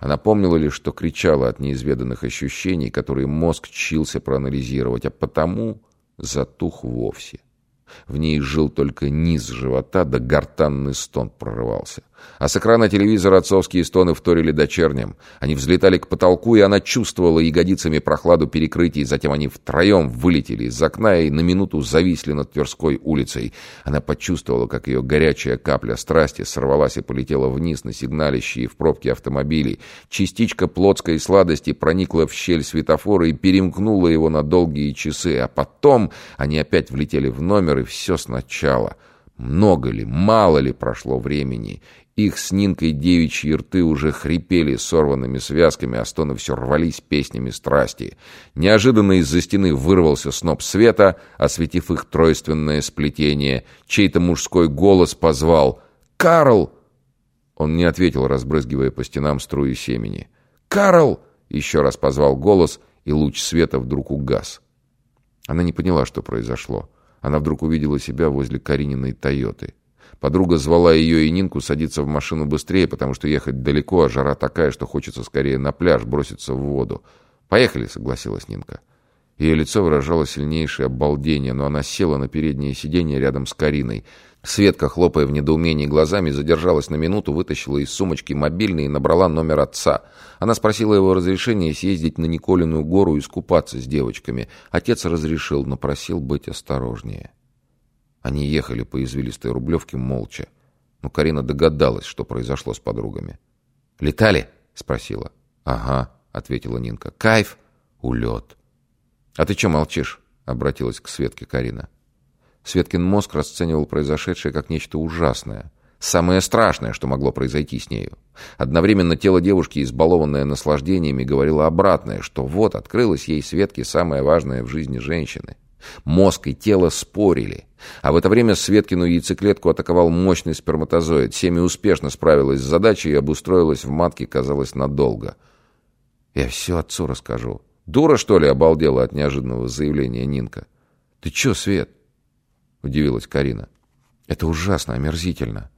Она помнила лишь, что кричала от неизведанных ощущений, которые мозг чился проанализировать, а потому затух вовсе. В ней жил только низ живота, да гортанный стон прорывался. А с экрана телевизора отцовские стоны вторили дочерним. Они взлетали к потолку, и она чувствовала ягодицами прохладу перекрытий. Затем они втроем вылетели из окна и на минуту зависли над Тверской улицей. Она почувствовала, как ее горячая капля страсти сорвалась и полетела вниз на сигналищие в пробке автомобилей. Частичка плотской сладости проникла в щель светофора и перемкнула его на долгие часы. А потом они опять влетели в номер, и все сначала. Много ли, мало ли прошло времени, их с Нинкой девичьи рты уже хрипели сорванными связками, а стоны все рвались песнями страсти. Неожиданно из-за стены вырвался сноп света, осветив их тройственное сплетение. Чей-то мужской голос позвал «Карл!» Он не ответил, разбрызгивая по стенам струи семени. «Карл!» — еще раз позвал голос, и луч света вдруг угас. Она не поняла, что произошло. Она вдруг увидела себя возле Карининой «Тойоты». Подруга звала ее и Нинку садиться в машину быстрее, потому что ехать далеко, а жара такая, что хочется скорее на пляж броситься в воду. «Поехали», — согласилась Нинка. Ее лицо выражало сильнейшее обалдение, но она села на переднее сиденье рядом с Кариной. Светка, хлопая в недоумении глазами, задержалась на минуту, вытащила из сумочки мобильный и набрала номер отца. Она спросила его разрешения съездить на Николиную гору и искупаться с девочками. Отец разрешил, но просил быть осторожнее. Они ехали по извилистой Рублевке молча. Но Карина догадалась, что произошло с подругами. «Летали?» — спросила. «Ага», — ответила Нинка. «Кайф?» «Улет». «А ты что молчишь?» — обратилась к Светке Карина. Светкин мозг расценивал произошедшее как нечто ужасное. Самое страшное, что могло произойти с нею. Одновременно тело девушки, избалованное наслаждениями, говорило обратное, что вот открылось ей Светке самое важное в жизни женщины — Мозг и тело спорили. А в это время Светкину яйцеклетку атаковал мощный сперматозоид. Семя успешно справилась с задачей и обустроилась в матке, казалось, надолго. «Я все отцу расскажу». «Дура, что ли?» — обалдела от неожиданного заявления Нинка. «Ты че, Свет?» — удивилась Карина. «Это ужасно, омерзительно.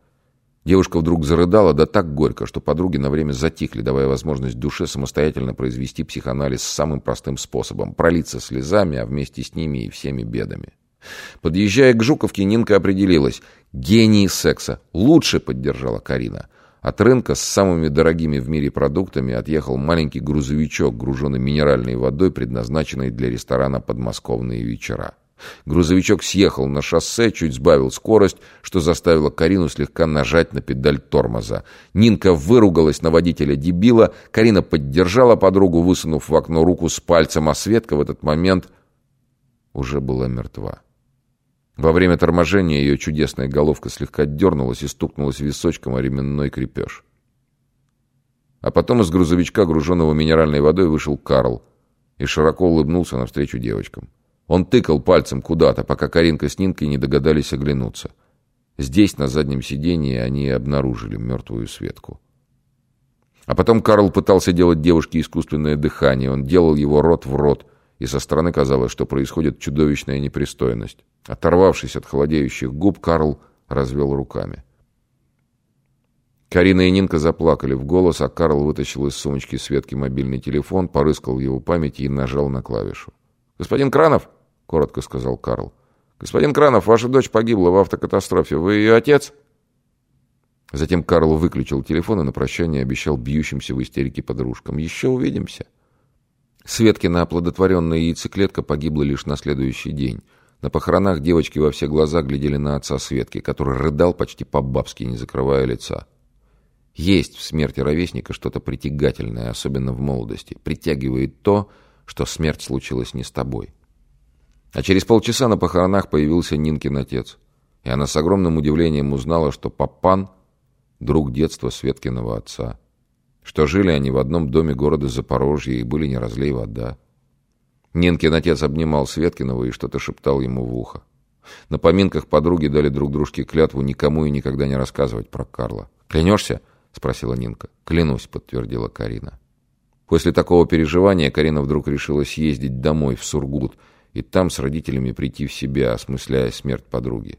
Девушка вдруг зарыдала, да так горько, что подруги на время затихли, давая возможность душе самостоятельно произвести психоанализ самым простым способом – пролиться слезами, а вместе с ними и всеми бедами. Подъезжая к Жуковке, Нинка определилась. Гений секса. Лучше поддержала Карина. От рынка с самыми дорогими в мире продуктами отъехал маленький грузовичок, груженный минеральной водой, предназначенной для ресторана «Подмосковные вечера». Грузовичок съехал на шоссе, чуть сбавил скорость, что заставило Карину слегка нажать на педаль тормоза. Нинка выругалась на водителя-дебила, Карина поддержала подругу, высунув в окно руку с пальцем, а Светка в этот момент уже была мертва. Во время торможения ее чудесная головка слегка дернулась и стукнулась височком о ременной крепеж. А потом из грузовичка, груженного минеральной водой, вышел Карл и широко улыбнулся навстречу девочкам. Он тыкал пальцем куда-то, пока Каринка с Нинкой не догадались оглянуться. Здесь, на заднем сиденье, они обнаружили мертвую Светку. А потом Карл пытался делать девушке искусственное дыхание. Он делал его рот в рот, и со стороны казалось, что происходит чудовищная непристойность. Оторвавшись от холодеющих губ, Карл развел руками. Карина и Нинка заплакали в голос, а Карл вытащил из сумочки Светки мобильный телефон, порыскал его памяти и нажал на клавишу. «Господин Кранов?» коротко сказал Карл. «Господин Кранов, ваша дочь погибла в автокатастрофе. Вы ее отец?» Затем Карл выключил телефон и на прощание обещал бьющимся в истерике подружкам. «Еще увидимся». Светкина оплодотворенная яйцеклетка погибла лишь на следующий день. На похоронах девочки во все глаза глядели на отца Светки, который рыдал почти по-бабски, не закрывая лица. Есть в смерти ровесника что-то притягательное, особенно в молодости. Притягивает то, что смерть случилась не с тобой. А через полчаса на похоронах появился Нинкин отец. И она с огромным удивлением узнала, что Папан — друг детства Светкиного отца. Что жили они в одном доме города Запорожье и были не разлей вода. Нинкин отец обнимал Светкиного и что-то шептал ему в ухо. На поминках подруги дали друг дружке клятву никому и никогда не рассказывать про Карла. «Клянешься?» — спросила Нинка. «Клянусь», — подтвердила Карина. После такого переживания Карина вдруг решила съездить домой, в Сургут — и там с родителями прийти в себя, осмысляя смерть подруги.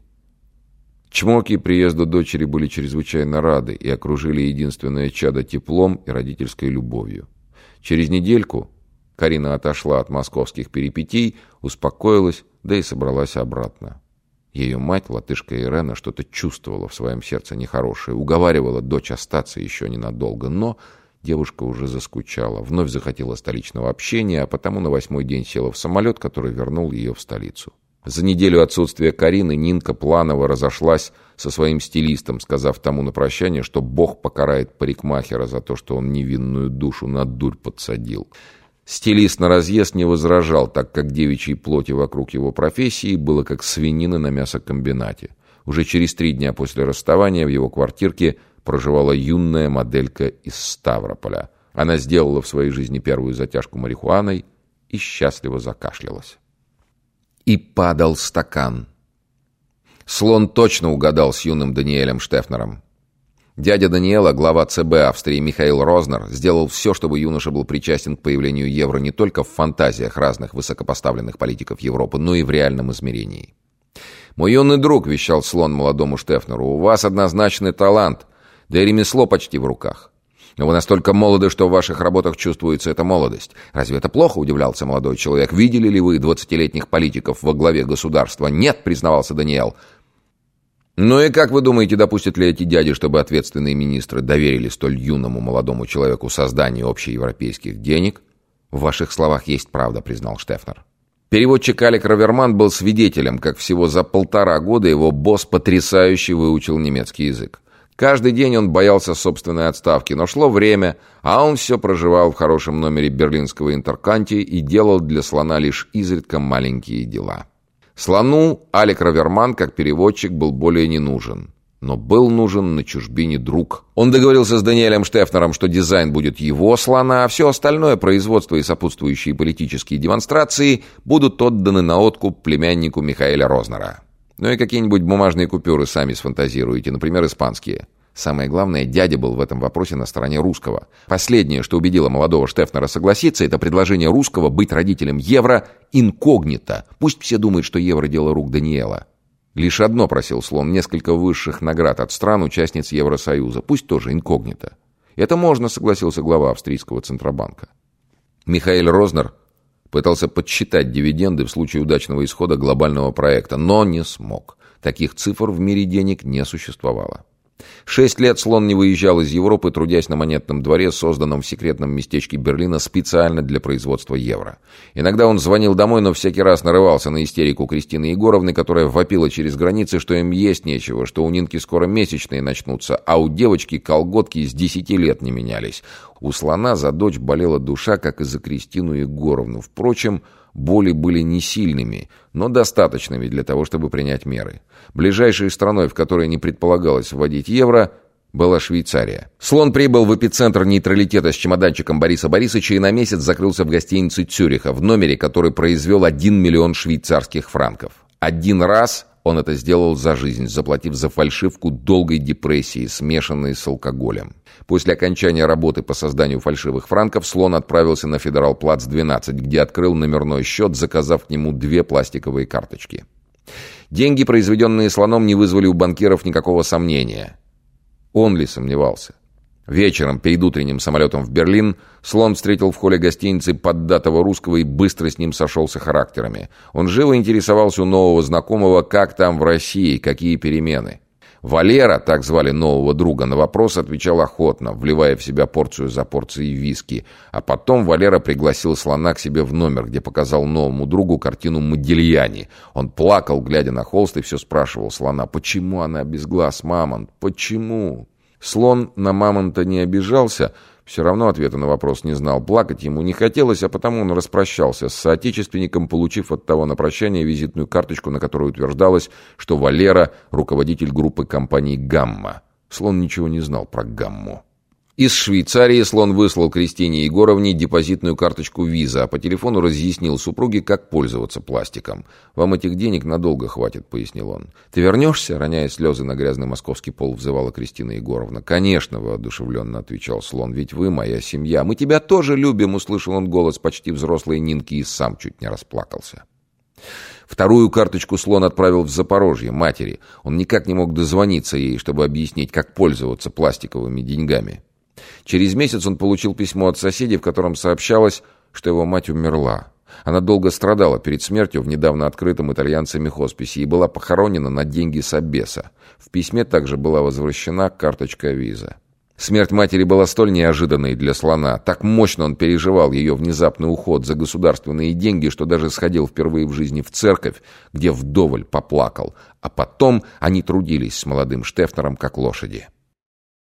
Чмоки приезду дочери были чрезвычайно рады и окружили единственное чадо теплом и родительской любовью. Через недельку Карина отошла от московских перипетий, успокоилась, да и собралась обратно. Ее мать, латышка Ирена, что-то чувствовала в своем сердце нехорошее, уговаривала дочь остаться еще ненадолго, но девушка уже заскучала, вновь захотела столичного общения, а потому на восьмой день села в самолет, который вернул ее в столицу. За неделю отсутствия Карины Нинка планово разошлась со своим стилистом, сказав тому на прощание, что Бог покарает парикмахера за то, что он невинную душу на дурь подсадил. Стилист на разъезд не возражал, так как девичьей плоти вокруг его профессии было как свинины на мясокомбинате. Уже через три дня после расставания в его квартирке проживала юная моделька из Ставрополя. Она сделала в своей жизни первую затяжку марихуаной и счастливо закашлялась и падал стакан. Слон точно угадал с юным Даниэлем Штефнером. Дядя Даниэла, глава ЦБ Австрии Михаил Рознер, сделал все, чтобы юноша был причастен к появлению евро не только в фантазиях разных высокопоставленных политиков Европы, но и в реальном измерении. «Мой юный друг», — вещал слон молодому Штефнеру, — «у вас однозначный талант, да и ремесло почти в руках. Но вы настолько молоды, что в ваших работах чувствуется эта молодость. Разве это плохо, удивлялся молодой человек. Видели ли вы двадцатилетних политиков во главе государства? Нет, признавался Даниэл. Ну и как вы думаете, допустят ли эти дяди, чтобы ответственные министры доверили столь юному молодому человеку создание общеевропейских денег? В ваших словах есть правда, признал Штефнер. Переводчик Алек Раверман был свидетелем, как всего за полтора года его босс потрясающе выучил немецкий язык. Каждый день он боялся собственной отставки, но шло время, а он все проживал в хорошем номере берлинского интерканти и делал для слона лишь изредка маленькие дела. Слону Алек Раверман, как переводчик, был более не нужен. Но был нужен на чужбине друг. Он договорился с Даниэлем Штефнером, что дизайн будет его слона, а все остальное, производство и сопутствующие политические демонстрации, будут отданы на откуп племяннику Михаэля Рознера. Ну и какие-нибудь бумажные купюры сами сфантазируете, например, испанские. Самое главное, дядя был в этом вопросе на стороне русского. Последнее, что убедило молодого Штефнера согласиться, это предложение русского быть родителем евро инкогнито. Пусть все думают, что евро – дело рук Даниэла. Лишь одно просил слон – несколько высших наград от стран, участниц Евросоюза. Пусть тоже инкогнито. Это можно, согласился глава австрийского Центробанка. Михаил Рознер – Пытался подсчитать дивиденды в случае удачного исхода глобального проекта, но не смог. Таких цифр в мире денег не существовало. Шесть лет слон не выезжал из Европы, трудясь на монетном дворе, созданном в секретном местечке Берлина специально для производства евро. Иногда он звонил домой, но всякий раз нарывался на истерику Кристины Егоровны, которая вопила через границы, что им есть нечего, что у Нинки скоро месячные начнутся, а у девочки колготки с десяти лет не менялись. У слона за дочь болела душа, как и за Кристину Егоровну. Впрочем, Боли были не сильными, но достаточными для того, чтобы принять меры. Ближайшей страной, в которой не предполагалось вводить евро, была Швейцария. Слон прибыл в эпицентр нейтралитета с чемоданчиком Бориса Борисовича и на месяц закрылся в гостинице Цюриха, в номере, который произвел 1 миллион швейцарских франков. Один раз он это сделал за жизнь, заплатив за фальшивку долгой депрессии, смешанной с алкоголем. После окончания работы по созданию фальшивых франков слон отправился на Федерал Плац 12, где открыл номерной счет, заказав к нему две пластиковые карточки. Деньги, произведенные слоном, не вызвали у банкиров никакого сомнения. Он ли сомневался? Вечером, перед утренним самолетом в Берлин, Слон встретил в холле гостиницы поддатого русского и быстро с ним сошелся характерами. Он живо интересовался у нового знакомого, как там в России, какие перемены. Валера, так звали нового друга, на вопрос отвечал охотно, вливая в себя порцию за порцией виски. А потом Валера пригласил слона к себе в номер, где показал новому другу картину Модильяни. Он плакал, глядя на холст, и все спрашивал слона, почему она без глаз, мамонт, почему? Слон на мамонта не обижался, все равно ответа на вопрос не знал. Плакать ему не хотелось, а потому он распрощался с соотечественником, получив от того на прощание визитную карточку, на которой утверждалось, что Валера – руководитель группы компании «Гамма». Слон ничего не знал про «Гамму». Из Швейцарии слон выслал Кристине Егоровне депозитную карточку виза, а по телефону разъяснил супруге, как пользоваться пластиком. «Вам этих денег надолго хватит», — пояснил он. «Ты вернешься?» — роняя слезы на грязный московский пол, взывала Кристина Егоровна. «Конечно», — воодушевленно отвечал слон, — «ведь вы моя семья. Мы тебя тоже любим», — услышал он голос почти взрослой Нинки и сам чуть не расплакался. Вторую карточку слон отправил в Запорожье, матери. Он никак не мог дозвониться ей, чтобы объяснить, как пользоваться пластиковыми деньгами. Через месяц он получил письмо от соседей, в котором сообщалось, что его мать умерла. Она долго страдала перед смертью в недавно открытом итальянцами хосписе и была похоронена на деньги Сабеса. В письме также была возвращена карточка виза. Смерть матери была столь неожиданной для слона, так мощно он переживал ее внезапный уход за государственные деньги, что даже сходил впервые в жизни в церковь, где вдоволь поплакал, а потом они трудились с молодым Штефнером как лошади.